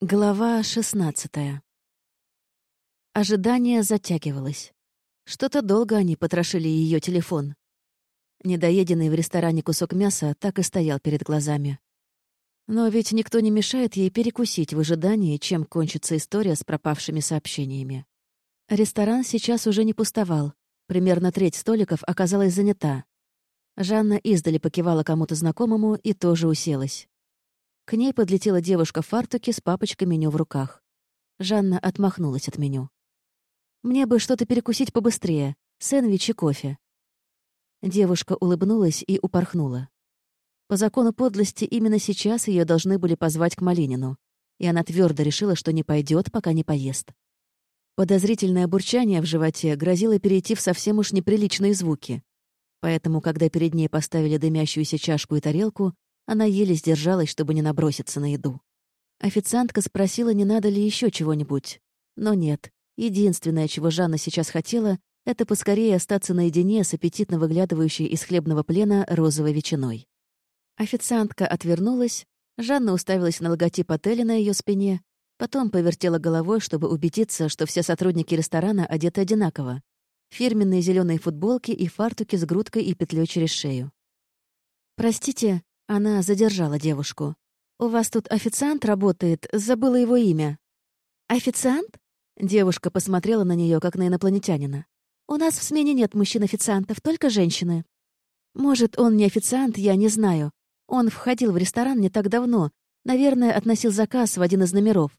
Глава 16 Ожидание затягивалось. Что-то долго они потрошили ее телефон. Недоеденный в ресторане кусок мяса так и стоял перед глазами. Но ведь никто не мешает ей перекусить в ожидании, чем кончится история с пропавшими сообщениями. Ресторан сейчас уже не пустовал. Примерно треть столиков оказалась занята. Жанна издали покивала кому-то знакомому и тоже уселась. К ней подлетела девушка в фартуке с папочкой меню в руках. Жанна отмахнулась от меню. «Мне бы что-то перекусить побыстрее. Сэндвич и кофе». Девушка улыбнулась и упорхнула. По закону подлости именно сейчас ее должны были позвать к Малинину, и она твердо решила, что не пойдет, пока не поест. Подозрительное бурчание в животе грозило перейти в совсем уж неприличные звуки. Поэтому, когда перед ней поставили дымящуюся чашку и тарелку, она еле сдержалась, чтобы не наброситься на еду. Официантка спросила, не надо ли еще чего-нибудь. Но нет. Единственное, чего Жанна сейчас хотела, это поскорее остаться наедине с аппетитно выглядывающей из хлебного плена розовой ветчиной. Официантка отвернулась, Жанна уставилась на логотип отеля на ее спине, потом повертела головой, чтобы убедиться, что все сотрудники ресторана одеты одинаково. Фирменные зеленые футболки и фартуки с грудкой и петлей через шею. «Простите», она задержала девушку. «У вас тут официант работает, забыла его имя». «Официант?» Девушка посмотрела на нее как на инопланетянина. «У нас в смене нет мужчин-официантов, только женщины». «Может, он не официант, я не знаю. Он входил в ресторан не так давно. Наверное, относил заказ в один из номеров».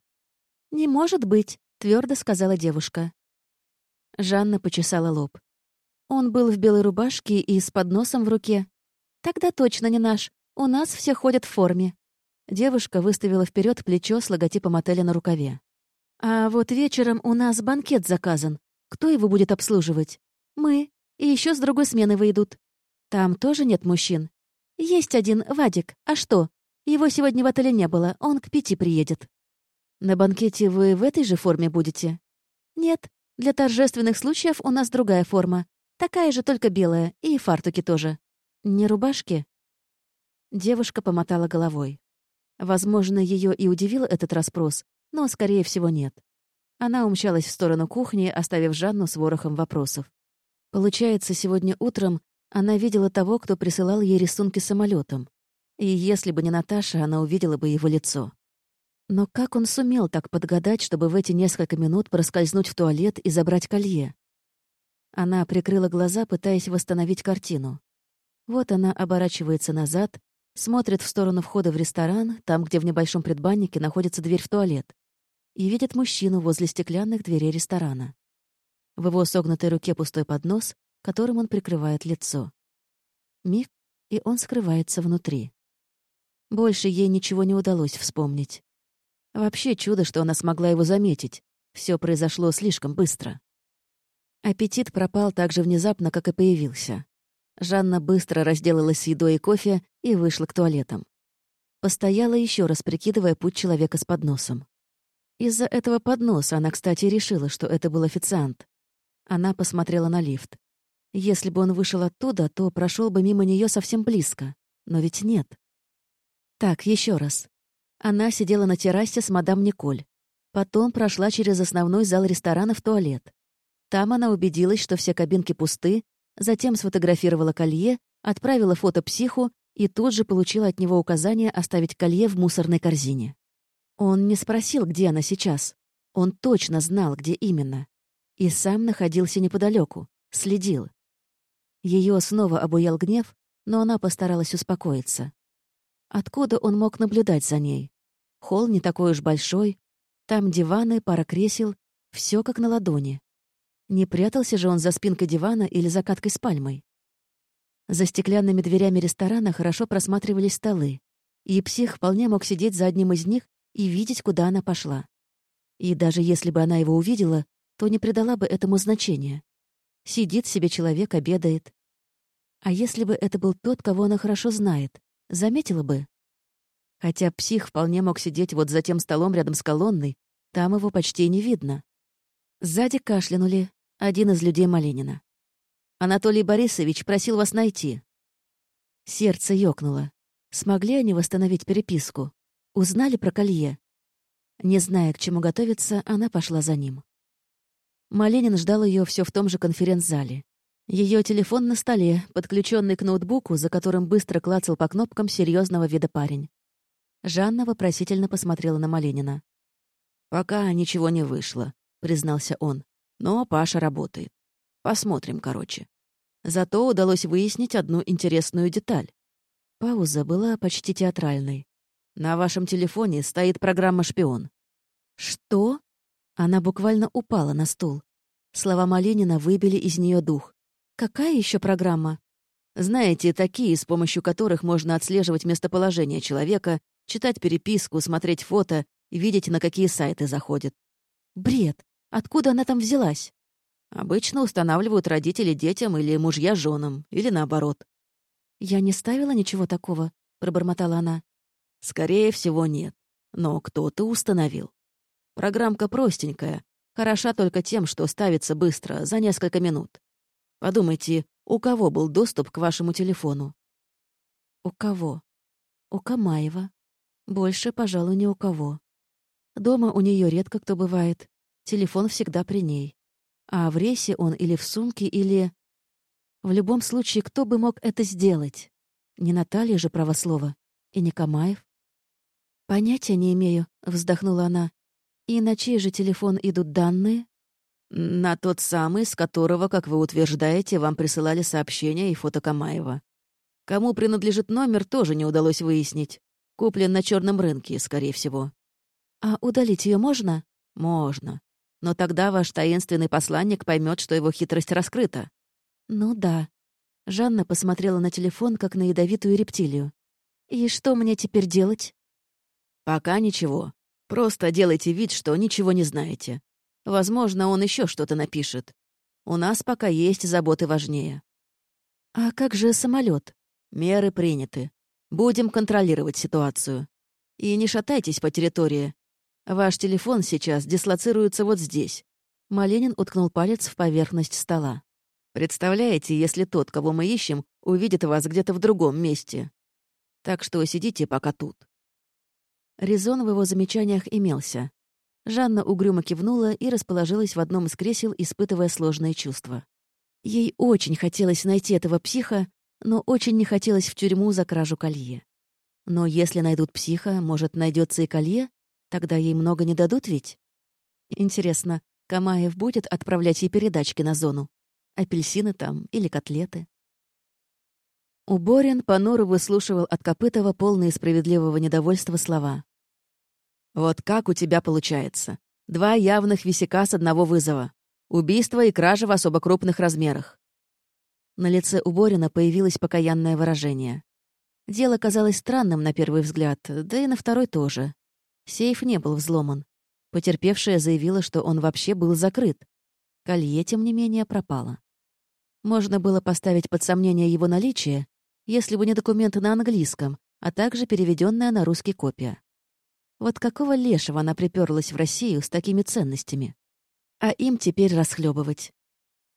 «Не может быть», — твердо сказала девушка. Жанна почесала лоб. Он был в белой рубашке и с подносом в руке. «Тогда точно не наш. У нас все ходят в форме». Девушка выставила вперед плечо с логотипом отеля на рукаве. «А вот вечером у нас банкет заказан. Кто его будет обслуживать? Мы. И еще с другой смены выйдут. Там тоже нет мужчин. Есть один, Вадик. А что? Его сегодня в отеле не было, он к пяти приедет. На банкете вы в этой же форме будете? Нет, для торжественных случаев у нас другая форма. Такая же, только белая, и фартуки тоже. Не рубашки? Девушка помотала головой. Возможно, ее и удивил этот расспрос, но, скорее всего, нет. Она умчалась в сторону кухни, оставив Жанну с ворохом вопросов. Получается, сегодня утром она видела того, кто присылал ей рисунки самолетом. И если бы не Наташа, она увидела бы его лицо. Но как он сумел так подгадать, чтобы в эти несколько минут проскользнуть в туалет и забрать колье? Она прикрыла глаза, пытаясь восстановить картину. Вот она оборачивается назад, смотрит в сторону входа в ресторан, там, где в небольшом предбаннике находится дверь в туалет, и видит мужчину возле стеклянных дверей ресторана. В его согнутой руке пустой поднос, которым он прикрывает лицо. Миг, и он скрывается внутри. Больше ей ничего не удалось вспомнить. Вообще чудо, что она смогла его заметить. Все произошло слишком быстро. Аппетит пропал так же внезапно, как и появился. Жанна быстро разделалась едой и кофе и вышла к туалетам. Постояла еще раз, прикидывая путь человека с подносом. Из-за этого подноса она, кстати, решила, что это был официант. Она посмотрела на лифт. Если бы он вышел оттуда, то прошел бы мимо нее совсем близко. Но ведь нет. Так, еще раз. Она сидела на террасе с мадам Николь. Потом прошла через основной зал ресторана в туалет. Там она убедилась, что все кабинки пусты, затем сфотографировала колье, отправила фото психу и тут же получила от него указание оставить колье в мусорной корзине. Он не спросил, где она сейчас. Он точно знал, где именно. И сам находился неподалеку, следил. Ее снова обуял гнев, но она постаралась успокоиться. Откуда он мог наблюдать за ней? Холл не такой уж большой, там диваны, пара кресел, все как на ладони. Не прятался же он за спинкой дивана или за каткой с пальмой. За стеклянными дверями ресторана хорошо просматривались столы, и псих вполне мог сидеть за одним из них и видеть, куда она пошла. И даже если бы она его увидела, то не придала бы этому значения. Сидит себе человек, обедает. А если бы это был тот, кого она хорошо знает, заметила бы? Хотя псих вполне мог сидеть вот за тем столом рядом с колонной, там его почти не видно. Сзади кашлянули, один из людей Малинина. «Анатолий Борисович просил вас найти». Сердце ёкнуло. Смогли они восстановить переписку? Узнали про колье? Не зная, к чему готовиться, она пошла за ним. Маленин ждал ее все в том же конференц-зале. Ее телефон на столе, подключенный к ноутбуку, за которым быстро клацал по кнопкам серьезного вида парень. Жанна вопросительно посмотрела на Маленина. «Пока ничего не вышло», — признался он. «Но Паша работает. Посмотрим, короче. Зато удалось выяснить одну интересную деталь». Пауза была почти театральной. «На вашем телефоне стоит программа «Шпион». «Что?» Она буквально упала на стул. Слова Маленина выбили из нее дух. Какая еще программа? Знаете, такие, с помощью которых можно отслеживать местоположение человека, читать переписку, смотреть фото видеть, на какие сайты заходит. Бред. Откуда она там взялась? Обычно устанавливают родители детям или мужья женам, или наоборот. «Я не ставила ничего такого», — пробормотала она. «Скорее всего, нет. Но кто-то установил. Программка простенькая, хороша только тем, что ставится быстро, за несколько минут. Подумайте, у кого был доступ к вашему телефону? У кого? У Камаева. Больше, пожалуй, ни у кого. Дома у нее редко кто бывает. Телефон всегда при ней. А в рейсе он или в сумке, или... В любом случае, кто бы мог это сделать? Не Наталья же правослова. И не Камаев. «Понятия не имею», — вздохнула она. «И на чей же телефон идут данные?» На тот самый, с которого, как вы утверждаете, вам присылали сообщения и фото Камаева. Кому принадлежит номер, тоже не удалось выяснить. Куплен на черном рынке, скорее всего. А удалить ее можно? Можно. Но тогда ваш таинственный посланник поймет, что его хитрость раскрыта. Ну да. Жанна посмотрела на телефон, как на ядовитую рептилию. И что мне теперь делать? Пока ничего. Просто делайте вид, что ничего не знаете. Возможно, он еще что-то напишет. У нас пока есть заботы важнее. А как же самолет? Меры приняты. Будем контролировать ситуацию. И не шатайтесь по территории. Ваш телефон сейчас дислоцируется вот здесь. Маленин уткнул палец в поверхность стола. Представляете, если тот, кого мы ищем, увидит вас где-то в другом месте. Так что сидите пока тут. Резон в его замечаниях имелся. Жанна угрюмо кивнула и расположилась в одном из кресел, испытывая сложные чувства. Ей очень хотелось найти этого психа, но очень не хотелось в тюрьму за кражу колье. Но если найдут психа, может, найдется и колье? Тогда ей много не дадут ведь? Интересно, Камаев будет отправлять ей передачки на зону? Апельсины там или котлеты? Уборин понуро выслушивал от Копытова полные справедливого недовольства слова. Вот как у тебя получается. Два явных висяка с одного вызова. Убийство и кража в особо крупных размерах. На лице у Борина появилось покаянное выражение. Дело казалось странным на первый взгляд, да и на второй тоже. Сейф не был взломан. Потерпевшая заявила, что он вообще был закрыт. Колье, тем не менее, пропало. Можно было поставить под сомнение его наличие, если бы не документы на английском, а также переведенная на русский копия. Вот какого лешего она приперлась в Россию с такими ценностями? А им теперь расхлебывать.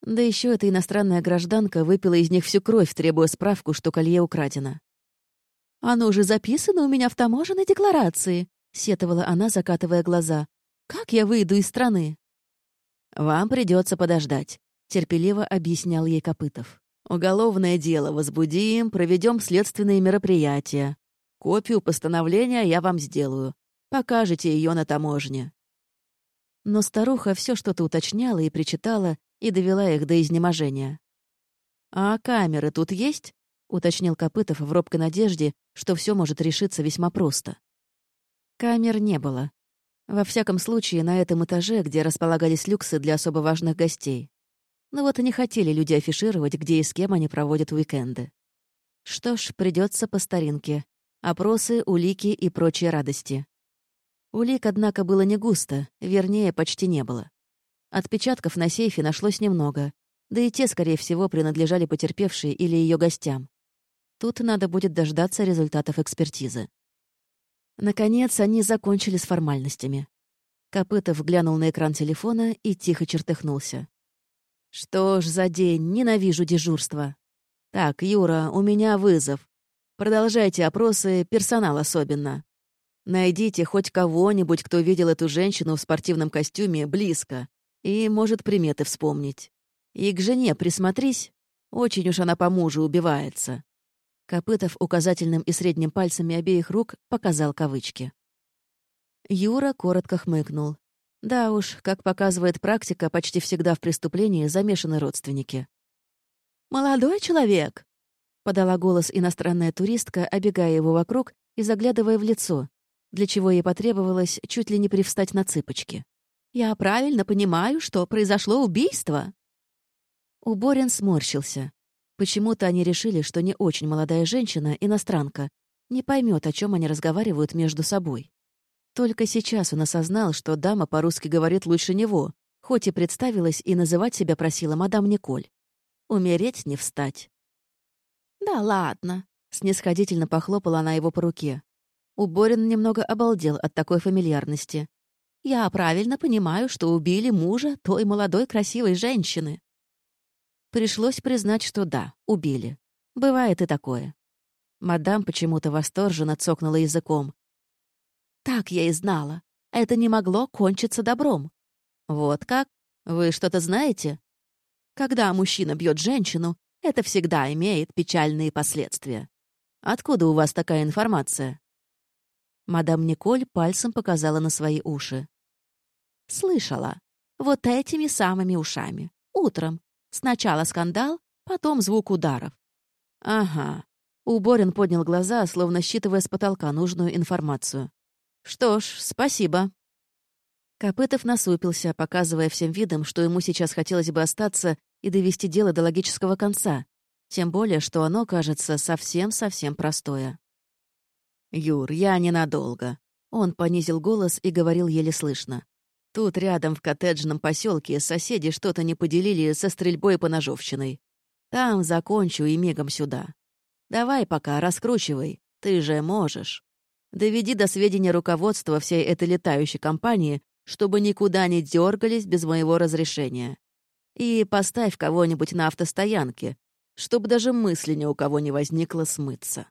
Да еще эта иностранная гражданка выпила из них всю кровь, требуя справку, что колье украдено. «Оно уже записано у меня в таможенной декларации», — сетовала она, закатывая глаза. «Как я выйду из страны?» «Вам придется подождать», — терпеливо объяснял ей Копытов. «Уголовное дело возбудим, проведем следственные мероприятия. Копию постановления я вам сделаю. Покажете ее на таможне». Но старуха все что-то уточняла и причитала, и довела их до изнеможения. «А камеры тут есть?» — уточнил Копытов в робкой надежде, что все может решиться весьма просто. Камер не было. Во всяком случае, на этом этаже, где располагались люксы для особо важных гостей. Но вот и не хотели люди афишировать, где и с кем они проводят уикенды. Что ж, придется по старинке. Опросы, улики и прочие радости. Улик, однако, было не густо, вернее, почти не было. Отпечатков на сейфе нашлось немного, да и те, скорее всего, принадлежали потерпевшей или ее гостям. Тут надо будет дождаться результатов экспертизы. Наконец, они закончили с формальностями. Копытов глянул на экран телефона и тихо чертыхнулся. «Что ж за день, ненавижу дежурство. Так, Юра, у меня вызов. Продолжайте опросы, персонал особенно. Найдите хоть кого-нибудь, кто видел эту женщину в спортивном костюме близко и может приметы вспомнить. И к жене присмотрись. Очень уж она по мужу убивается. Копытов указательным и средним пальцами обеих рук показал кавычки. Юра коротко хмыкнул. Да уж, как показывает практика, почти всегда в преступлении замешаны родственники. «Молодой человек!» — подала голос иностранная туристка, обегая его вокруг и заглядывая в лицо, для чего ей потребовалось чуть ли не привстать на цыпочки. «Я правильно понимаю, что произошло убийство?» Уборин сморщился. Почему-то они решили, что не очень молодая женщина, иностранка, не поймет, о чем они разговаривают между собой. Только сейчас он осознал, что дама по-русски говорит лучше него, хоть и представилась и называть себя просила мадам Николь. Умереть не встать. «Да ладно», — снисходительно похлопала она его по руке. Уборин немного обалдел от такой фамильярности. «Я правильно понимаю, что убили мужа той молодой красивой женщины». Пришлось признать, что да, убили. Бывает и такое. Мадам почему-то восторженно цокнула языком. «Так я и знала. Это не могло кончиться добром». «Вот как? Вы что-то знаете?» «Когда мужчина бьет женщину, это всегда имеет печальные последствия. Откуда у вас такая информация?» Мадам Николь пальцем показала на свои уши. «Слышала. Вот этими самыми ушами. Утром, Сначала скандал, потом звук ударов. Ага. Уборин поднял глаза, словно считывая с потолка нужную информацию. Что ж, спасибо. Копытов насупился, показывая всем видом, что ему сейчас хотелось бы остаться и довести дело до логического конца, тем более, что оно, кажется, совсем-совсем простое. «Юр, я ненадолго». Он понизил голос и говорил еле слышно. Тут рядом в коттеджном поселке соседи что-то не поделили со стрельбой по ножовщиной. Там закончу и мигом сюда. Давай пока, раскручивай. Ты же можешь. Доведи до сведения руководства всей этой летающей компании, чтобы никуда не дергались без моего разрешения. И поставь кого-нибудь на автостоянке, чтобы даже мысли ни у кого не возникло смыться.